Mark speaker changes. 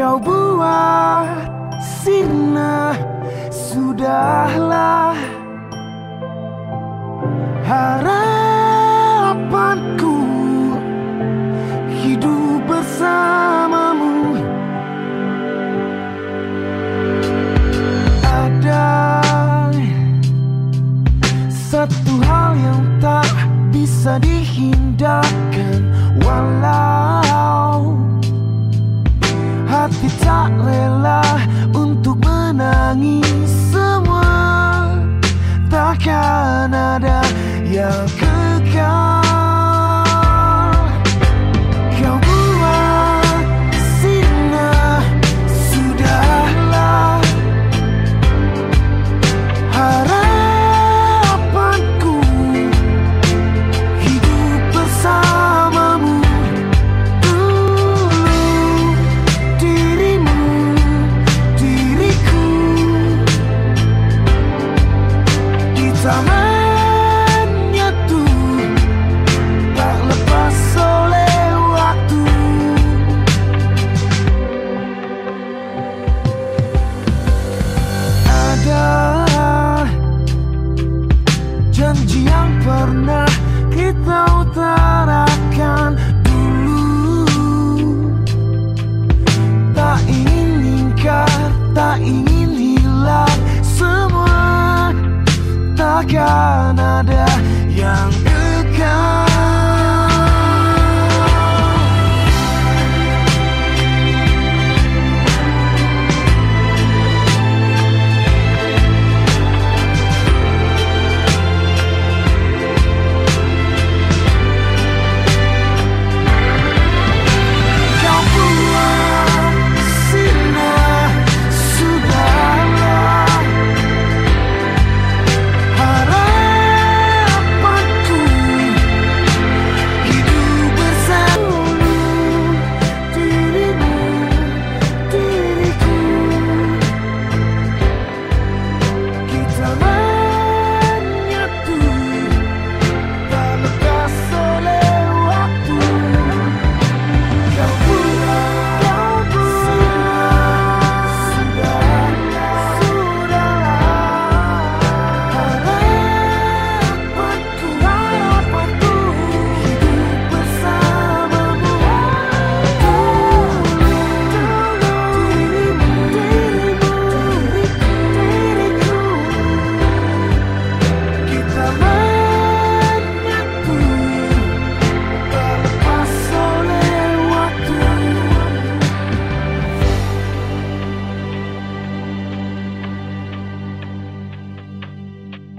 Speaker 1: kau buat sirna Sudahlah. Harapanku Hidup bersamamu. Ada Satu hal yang tak bisa dihindarkan Walau yang pernah kita utarakan dulu. Tak ingin ingkar, tak ingin hilang semua. Takkan ada yang